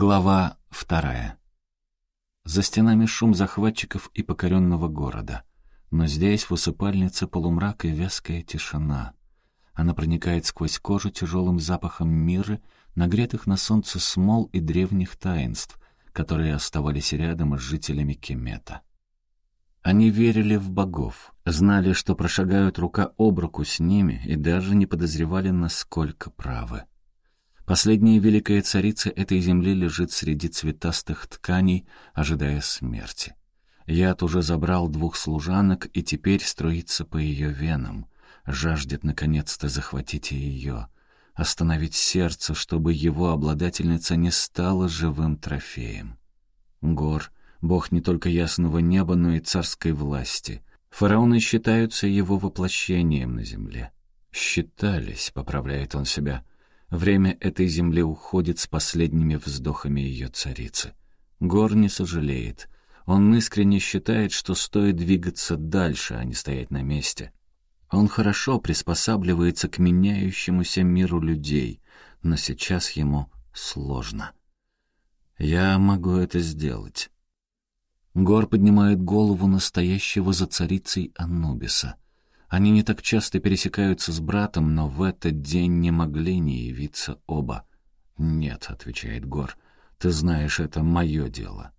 Глава вторая. За стенами шум захватчиков и покоренного города. Но здесь, в усыпальнице, полумрак и вязкая тишина. Она проникает сквозь кожу тяжелым запахом мира, нагретых на солнце смол и древних таинств, которые оставались рядом с жителями Кемета. Они верили в богов, знали, что прошагают рука об руку с ними и даже не подозревали, насколько правы. Последняя великая царица этой земли лежит среди цветастых тканей, ожидая смерти. Яд уже забрал двух служанок и теперь струится по ее венам, жаждет наконец-то захватить ее, остановить сердце, чтобы его обладательница не стала живым трофеем. Гор — бог не только ясного неба, но и царской власти. Фараоны считаются его воплощением на земле. «Считались», — поправляет он себя, — Время этой земли уходит с последними вздохами ее царицы. Гор не сожалеет. Он искренне считает, что стоит двигаться дальше, а не стоять на месте. Он хорошо приспосабливается к меняющемуся миру людей, но сейчас ему сложно. «Я могу это сделать». Гор поднимает голову настоящего за царицей Анубиса — они не так часто пересекаются с братом, но в этот день не могли не явиться оба. «Нет», — отвечает Гор, — «ты знаешь, это мое дело».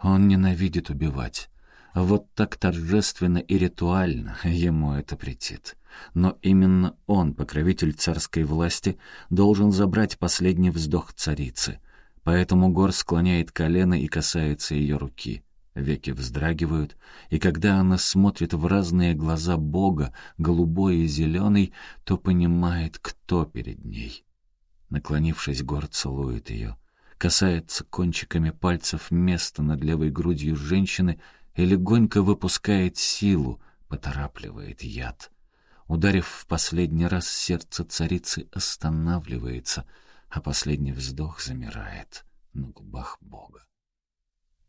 Он ненавидит убивать. Вот так торжественно и ритуально ему это претит. Но именно он, покровитель царской власти, должен забрать последний вздох царицы. Поэтому Гор склоняет колено и касается ее руки. Веки вздрагивают, и когда она смотрит в разные глаза Бога, голубой и зеленый, то понимает, кто перед ней. Наклонившись, Гор целует ее, касается кончиками пальцев места над левой грудью женщины и легонько выпускает силу, поторапливает яд. Ударив в последний раз, сердце царицы останавливается, а последний вздох замирает на губах Бога.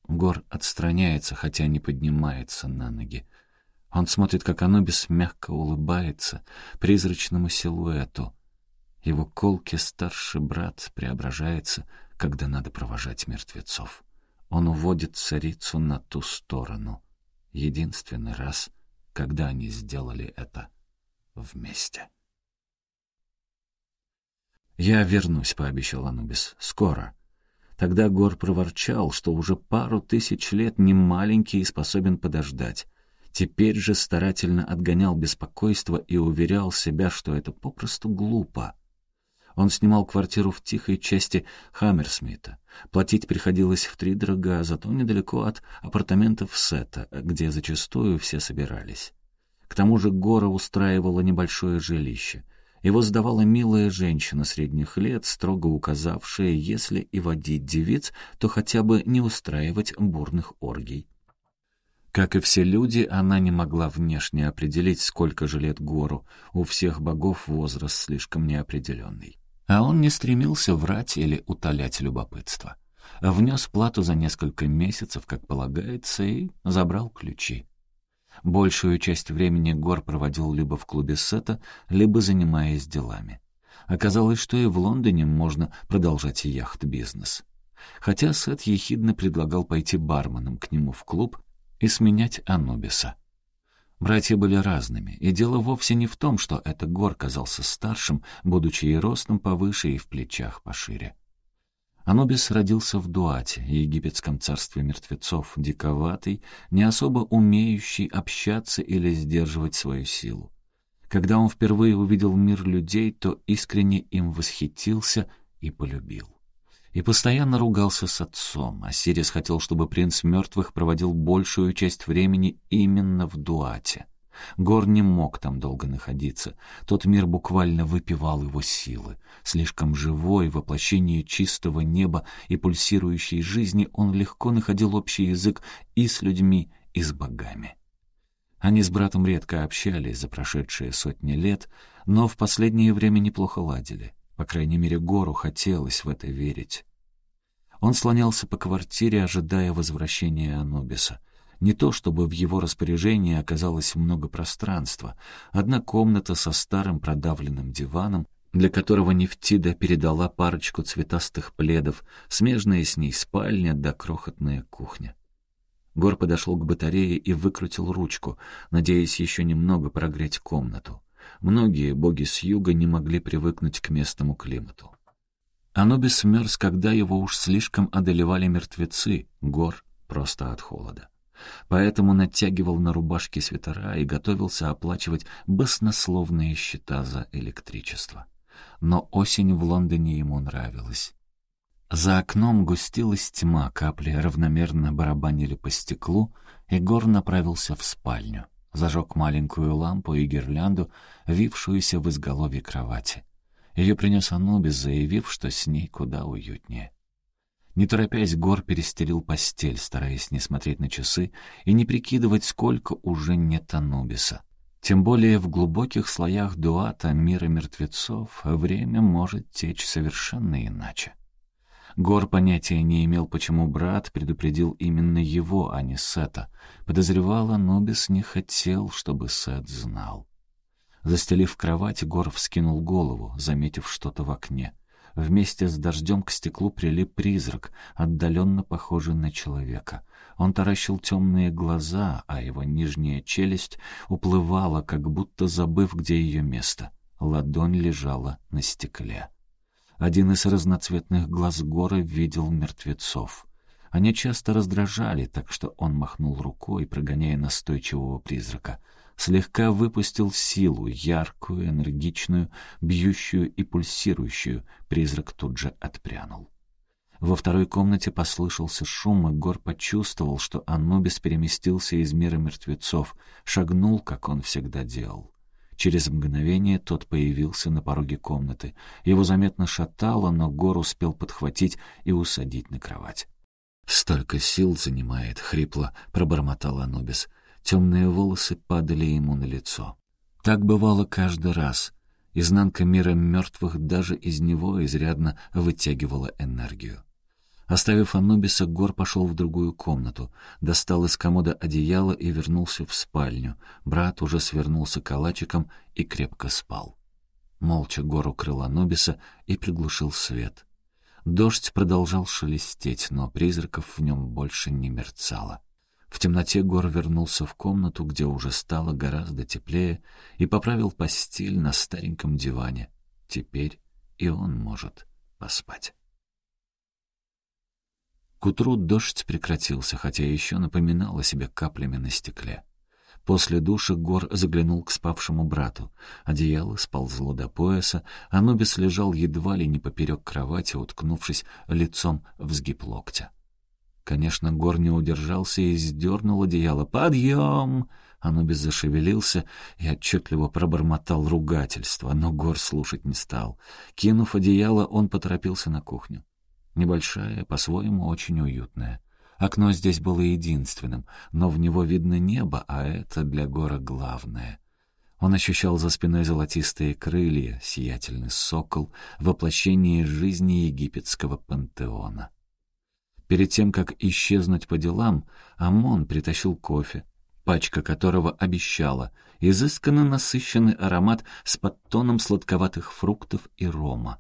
Гор отстраняется, хотя не поднимается на ноги. Он смотрит, как Анубис мягко улыбается призрачному силуэту. Его колкий старший брат преображается, когда надо провожать мертвецов. Он уводит царицу на ту сторону. Единственный раз, когда они сделали это вместе. «Я вернусь», — пообещал Анубис. «Скоро». Тогда Гор проворчал, что уже пару тысяч лет не маленький и способен подождать. Теперь же старательно отгонял беспокойство и уверял себя, что это попросту глупо. Он снимал квартиру в тихой части Хаммерсмита. Платить приходилось в три дорога, зато недалеко от апартаментов Сета, где зачастую все собирались. К тому же Гора устраивала небольшое жилище — его сдавала милая женщина средних лет, строго указавшая, если и водить девиц, то хотя бы не устраивать бурных оргий. Как и все люди, она не могла внешне определить, сколько же лет гору. У всех богов возраст слишком неопределенный. А он не стремился врать или утолять любопытство. Внес плату за несколько месяцев, как полагается, и забрал ключи. Большую часть времени Гор проводил либо в клубе Сета, либо занимаясь делами. Оказалось, что и в Лондоне можно продолжать яхт-бизнес. Хотя Сет ехидно предлагал пойти барменом к нему в клуб и сменять Анубиса. Братья были разными, и дело вовсе не в том, что это Гор казался старшим, будучи и ростом повыше, и в плечах пошире. Анубис родился в Дуате, египетском царстве мертвецов, диковатый, не особо умеющий общаться или сдерживать свою силу. Когда он впервые увидел мир людей, то искренне им восхитился и полюбил. И постоянно ругался с отцом, а Сирис хотел, чтобы принц мертвых проводил большую часть времени именно в Дуате — Гор не мог там долго находиться. Тот мир буквально выпивал его силы. Слишком живой, воплощение чистого неба и пульсирующей жизни, он легко находил общий язык и с людьми, и с богами. Они с братом редко общались за прошедшие сотни лет, но в последнее время неплохо ладили. По крайней мере, Гору хотелось в это верить. Он слонялся по квартире, ожидая возвращения Анубиса. Не то чтобы в его распоряжении оказалось много пространства. Одна комната со старым продавленным диваном, для которого Нефтида передала парочку цветастых пледов, смежная с ней спальня да крохотная кухня. Гор подошел к батарее и выкрутил ручку, надеясь еще немного прогреть комнату. Многие боги с юга не могли привыкнуть к местному климату. Анубис мерз, когда его уж слишком одолевали мертвецы, Гор просто от холода. Поэтому натягивал на рубашке свитера и готовился оплачивать баснословные счета за электричество. Но осень в Лондоне ему нравилась. За окном густилась тьма, капли равномерно барабанили по стеклу, и Гор направился в спальню. Зажег маленькую лампу и гирлянду, вившуюся в изголовье кровати. Ее принес Анубис, заявив, что с ней куда уютнее. Не торопясь, Гор перестелил постель, стараясь не смотреть на часы и не прикидывать, сколько уже нет Анубиса. Тем более в глубоких слоях дуата мира мертвецов время может течь совершенно иначе. Гор понятия не имел, почему брат предупредил именно его, а не Сета. Подозревал, Анубис не хотел, чтобы Сет знал. Застелив кровать, Гор вскинул голову, заметив что-то в окне. Вместе с дождем к стеклу прилип призрак, отдаленно похожий на человека. Он таращил темные глаза, а его нижняя челюсть уплывала, как будто забыв, где ее место. Ладонь лежала на стекле. Один из разноцветных глаз Гора видел мертвецов. Они часто раздражали, так что он махнул рукой, прогоняя настойчивого призрака — слегка выпустил силу, яркую, энергичную, бьющую и пульсирующую. Призрак тут же отпрянул. Во второй комнате послышался шум, и Гор почувствовал, что Анубис переместился из мира мертвецов, шагнул, как он всегда делал. Через мгновение тот появился на пороге комнаты. Его заметно шатало, но Гор успел подхватить и усадить на кровать. «Столько сил занимает», — хрипло пробормотал Анубис. Темные волосы падали ему на лицо. Так бывало каждый раз. Изнанка мира мертвых даже из него изрядно вытягивала энергию. Оставив Анубиса, Гор пошел в другую комнату, достал из комода одеяло и вернулся в спальню. Брат уже свернулся калачиком и крепко спал. Молча Гор укрыл Анубиса и приглушил свет. Дождь продолжал шелестеть, но призраков в нем больше не мерцало. В темноте Гор вернулся в комнату, где уже стало гораздо теплее, и поправил постель на стареньком диване. Теперь и он может поспать. К утру дождь прекратился, хотя еще напоминал о себе каплями на стекле. После душа Гор заглянул к спавшему брату. Одеяло сползло до пояса, а Нубис лежал едва ли не поперек кровати, уткнувшись лицом в сгиб локтя. Конечно, Гор не удержался и сдернул одеяло. «Подъем!» Анубис зашевелился и отчетливо пробормотал ругательство, но Гор слушать не стал. Кинув одеяло, он поторопился на кухню. Небольшая, по-своему очень уютная. Окно здесь было единственным, но в него видно небо, а это для Гора главное. Он ощущал за спиной золотистые крылья, сиятельный сокол, воплощение жизни египетского пантеона. Перед тем, как исчезнуть по делам, Амон притащил кофе, пачка которого обещала изысканно насыщенный аромат с подтоном сладковатых фруктов и рома.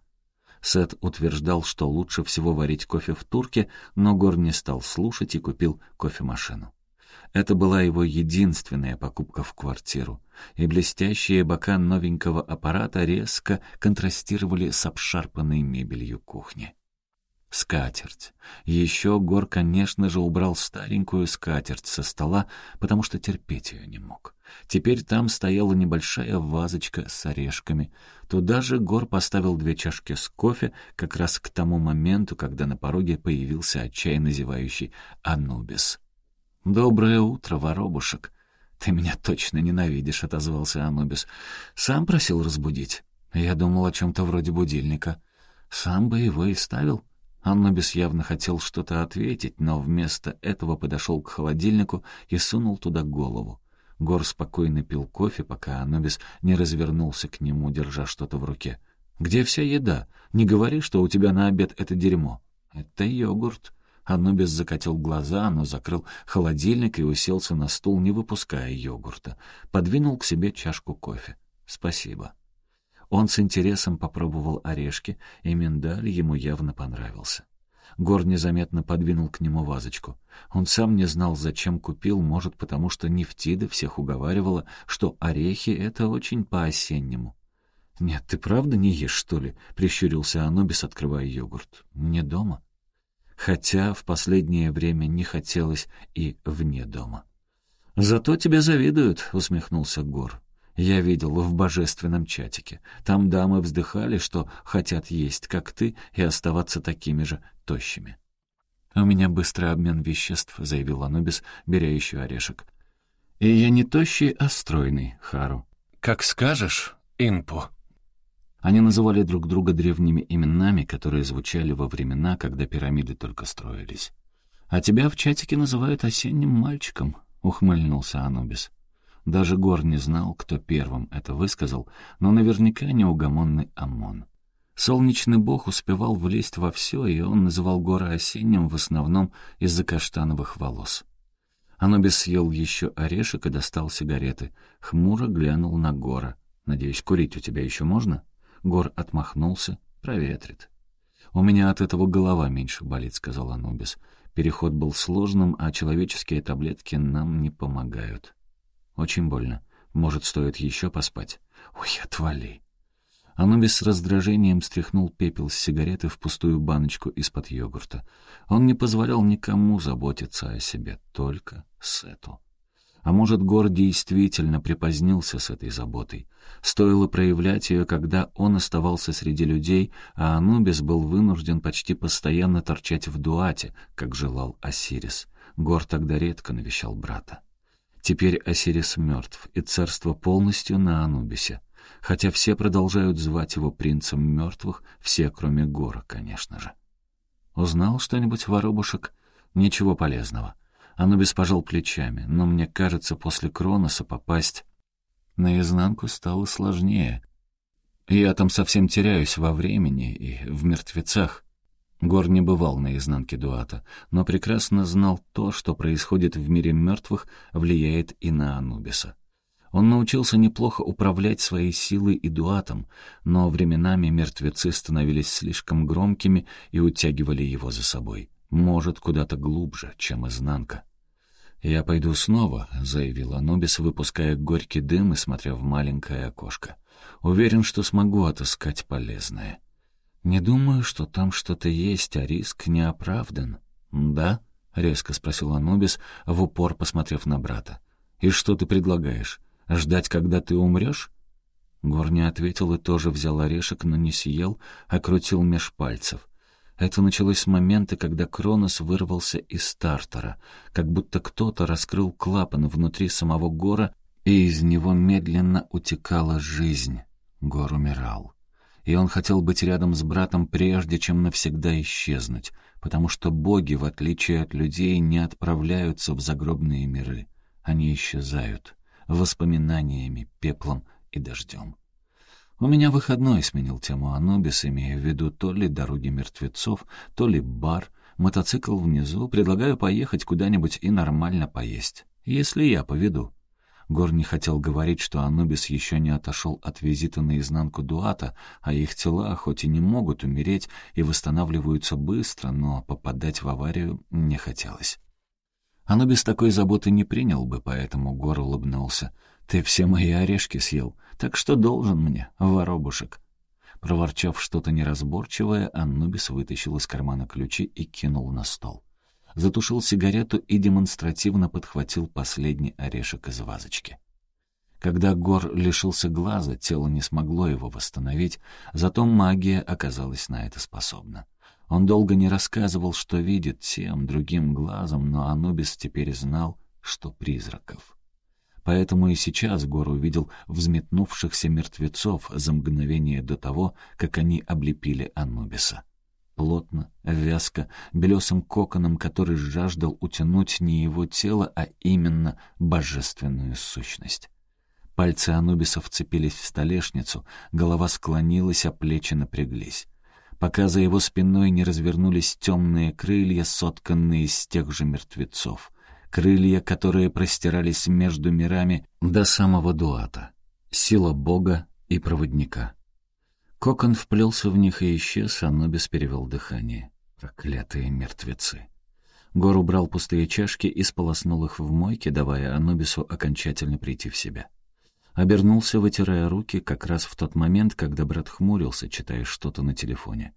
Сет утверждал, что лучше всего варить кофе в турке, но Гор не стал слушать и купил кофемашину. Это была его единственная покупка в квартиру, и блестящие бока новенького аппарата резко контрастировали с обшарпанной мебелью кухни. Скатерть. Еще Гор, конечно же, убрал старенькую скатерть со стола, потому что терпеть ее не мог. Теперь там стояла небольшая вазочка с орешками. Туда же Гор поставил две чашки с кофе как раз к тому моменту, когда на пороге появился отчаянно зевающий Анубис. «Доброе утро, воробушек!» «Ты меня точно ненавидишь», — отозвался Анубис. «Сам просил разбудить?» «Я думал о чем-то вроде будильника». «Сам бы его и ставил». Аннубис явно хотел что-то ответить, но вместо этого подошел к холодильнику и сунул туда голову. Гор спокойно пил кофе, пока Анубис не развернулся к нему, держа что-то в руке. «Где вся еда? Не говори, что у тебя на обед это дерьмо». «Это йогурт». Анубис закатил глаза, но закрыл холодильник и уселся на стул, не выпуская йогурта. Подвинул к себе чашку кофе. «Спасибо». Он с интересом попробовал орешки, и миндаль ему явно понравился. Гор незаметно подвинул к нему вазочку. Он сам не знал, зачем купил, может, потому что Нефтида всех уговаривала, что орехи — это очень по-осеннему. «Нет, ты правда не ешь, что ли?» — прищурился Анубис, открывая йогурт. «Не дома?» Хотя в последнее время не хотелось и вне дома. «Зато тебе завидуют», — усмехнулся Гор. «Я видел в божественном чатике. Там дамы вздыхали, что хотят есть, как ты, и оставаться такими же тощими». «У меня быстрый обмен веществ», — заявил Анубис, беря еще орешек. «И я не тощий, а стройный, Хару». «Как скажешь, Инпу». Они называли друг друга древними именами, которые звучали во времена, когда пирамиды только строились. «А тебя в чатике называют осенним мальчиком», — ухмыльнулся Анубис. Даже Гор не знал, кто первым это высказал, но наверняка неугомонный Амон. Солнечный бог успевал влезть во все, и он называл Гора осенним в основном из-за каштановых волос. Анубис съел еще орешек и достал сигареты. Хмуро глянул на Гора. «Надеюсь, курить у тебя еще можно?» Гор отмахнулся. «Проветрит». «У меня от этого голова меньше болит», — сказал Анубис. Переход был сложным, а человеческие таблетки нам не помогают. Очень больно. Может, стоит еще поспать? Ой, отвали. Анубис с раздражением стряхнул пепел с сигареты в пустую баночку из-под йогурта. Он не позволял никому заботиться о себе, только Сету. А может, Гор действительно припозднился с этой заботой. Стоило проявлять ее, когда он оставался среди людей, а Анубис был вынужден почти постоянно торчать в дуате, как желал Осирис. Гор тогда редко навещал брата. Теперь Осирис мертв, и царство полностью на Анубисе. Хотя все продолжают звать его принцем мертвых, все, кроме Гора, конечно же. Узнал что-нибудь, воробушек? Ничего полезного. Анубис пожал плечами, но мне кажется, после Кроноса попасть наизнанку стало сложнее. Я там совсем теряюсь во времени и в мертвецах. Гор не бывал на изнанке Дуата, но прекрасно знал то, что происходит в мире мертвых, влияет и на Анубиса. Он научился неплохо управлять своей силой и дуатом, но временами мертвецы становились слишком громкими и утягивали его за собой. Может, куда-то глубже, чем изнанка. «Я пойду снова», — заявил Анубис, выпуская горький дым и смотря в маленькое окошко. «Уверен, что смогу отыскать полезное». «Не думаю, что там что-то есть, а риск не оправдан». «Да?» — резко спросил Анубис, в упор посмотрев на брата. «И что ты предлагаешь? Ждать, когда ты умрешь?» Гор не ответил и тоже взял орешек, но не съел, а крутил меж пальцев. Это началось с момента, когда Кронос вырвался из стартера, как будто кто-то раскрыл клапан внутри самого Гора, и из него медленно утекала жизнь. Гор умирал. И он хотел быть рядом с братом прежде, чем навсегда исчезнуть, потому что боги, в отличие от людей, не отправляются в загробные миры. Они исчезают воспоминаниями, пеплом и дождем. «У меня выходной», — сменил тему Анубис, имея в виду то ли дороги мертвецов, то ли бар, мотоцикл внизу, предлагаю поехать куда-нибудь и нормально поесть, если я поведу. Гор не хотел говорить, что Анубис еще не отошел от визита наизнанку Дуата, а их тела, хоть и не могут умереть, и восстанавливаются быстро, но попадать в аварию не хотелось. Анубис такой заботы не принял бы, поэтому Гор улыбнулся. «Ты все мои орешки съел, так что должен мне, воробушек». Проворчав что-то неразборчивое, Аннубис вытащил из кармана ключи и кинул на стол. Затушил сигарету и демонстративно подхватил последний орешек из вазочки. Когда Гор лишился глаза, тело не смогло его восстановить, зато магия оказалась на это способна. Он долго не рассказывал, что видит тем, другим глазом, но Анубис теперь знал, что призраков. Поэтому и сейчас Гор увидел взметнувшихся мертвецов за мгновение до того, как они облепили Анубиса. Плотно, вязко, белесым коконом, который жаждал утянуть не его тело, а именно божественную сущность. Пальцы Анубиса вцепились в столешницу, голова склонилась, а плечи напряглись. Пока за его спиной не развернулись темные крылья, сотканные из тех же мертвецов — крылья, которые простирались между мирами до самого Дуата, сила Бога и проводника. Кокон вплелся в них и исчез, а Нобис перевел дыхание. Проклятые мертвецы. Гор убрал пустые чашки и сполоснул их в мойке, давая Анубису окончательно прийти в себя. Обернулся, вытирая руки, как раз в тот момент, когда брат хмурился, читая что-то на телефоне.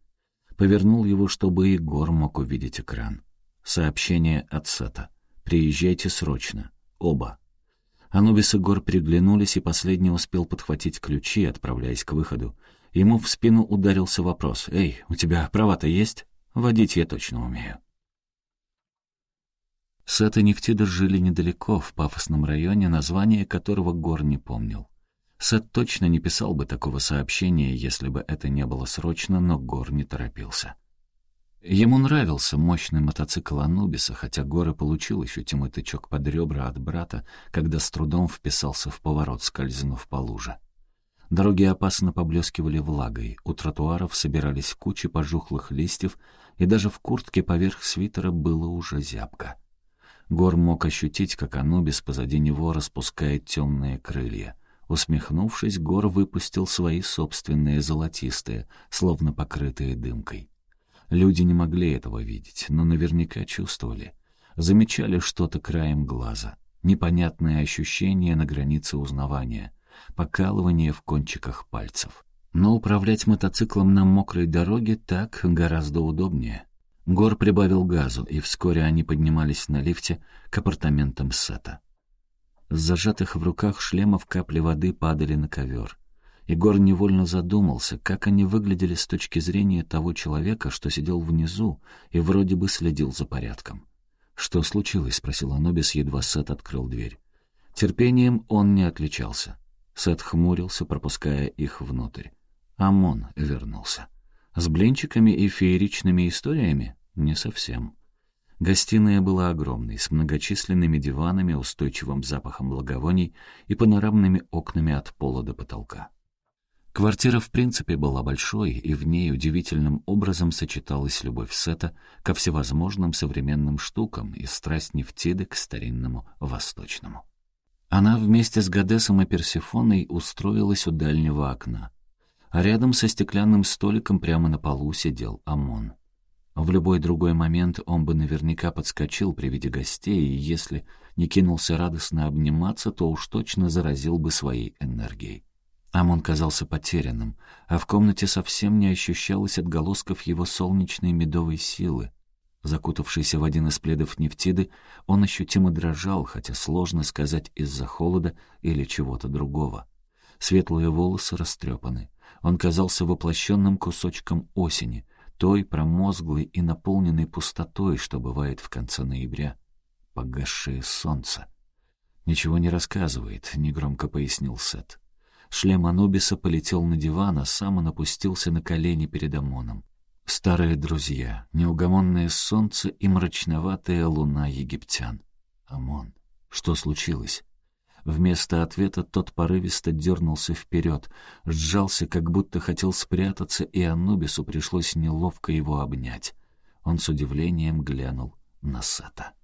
Повернул его, чтобы и Гор мог увидеть экран. Сообщение от Сета. «Приезжайте срочно. Оба». Анубис и Гор приглянулись, и последний успел подхватить ключи, отправляясь к выходу. Ему в спину ударился вопрос. «Эй, у тебя права-то есть? Водить я точно умею». Сет и Нефтида жили недалеко, в пафосном районе, название которого Гор не помнил. Сет точно не писал бы такого сообщения, если бы это не было срочно, но Гор не торопился. Ему нравился мощный мотоцикл Анубиса, хотя Горы получил ощутимый тычок под ребра от брата, когда с трудом вписался в поворот, скользнув по луже. Дороги опасно поблескивали влагой, у тротуаров собирались кучи пожухлых листьев, и даже в куртке поверх свитера было уже зябко. Гор мог ощутить, как Анубис позади него распускает темные крылья. Усмехнувшись, Гор выпустил свои собственные золотистые, словно покрытые дымкой. Люди не могли этого видеть, но наверняка чувствовали. Замечали что-то краем глаза. Непонятное ощущение на границе узнавания. Покалывание в кончиках пальцев. Но управлять мотоциклом на мокрой дороге так гораздо удобнее. Гор прибавил газу, и вскоре они поднимались на лифте к апартаментам Сета. С зажатых в руках шлемов капли воды падали на ковер. Егор невольно задумался, как они выглядели с точки зрения того человека, что сидел внизу и вроде бы следил за порядком. «Что случилось?» — спросил Анубис, едва Сет открыл дверь. Терпением он не отличался. Сет хмурился, пропуская их внутрь. Амон вернулся. С блинчиками и фееричными историями? Не совсем. Гостиная была огромной, с многочисленными диванами, устойчивым запахом благовоний и панорамными окнами от пола до потолка. Квартира в принципе была большой, и в ней удивительным образом сочеталась любовь Сета ко всевозможным современным штукам и страсть Нефтиды к старинному восточному. Она вместе с Гадесом и Персифоной устроилась у дальнего окна, а рядом со стеклянным столиком прямо на полу сидел Амон. В любой другой момент он бы наверняка подскочил при виде гостей, и если не кинулся радостно обниматься, то уж точно заразил бы своей энергией. Амон казался потерянным, а в комнате совсем не ощущалось отголосков его солнечной медовой силы. Закутавшийся в один из пледов нефтиды, он ощутимо дрожал, хотя сложно сказать из-за холода или чего-то другого. Светлые волосы растрепаны. Он казался воплощенным кусочком осени, той промозглой и наполненной пустотой, что бывает в конце ноября. Погасшее солнце. «Ничего не рассказывает», — негромко пояснил Сет. Шлем Анубиса полетел на диван, а сам он опустился на колени перед Амоном. Старые друзья, неугомонное солнце и мрачноватая луна египтян. Амон, что случилось? Вместо ответа тот порывисто дернулся вперед, сжался, как будто хотел спрятаться, и Анубису пришлось неловко его обнять. Он с удивлением глянул на Сета.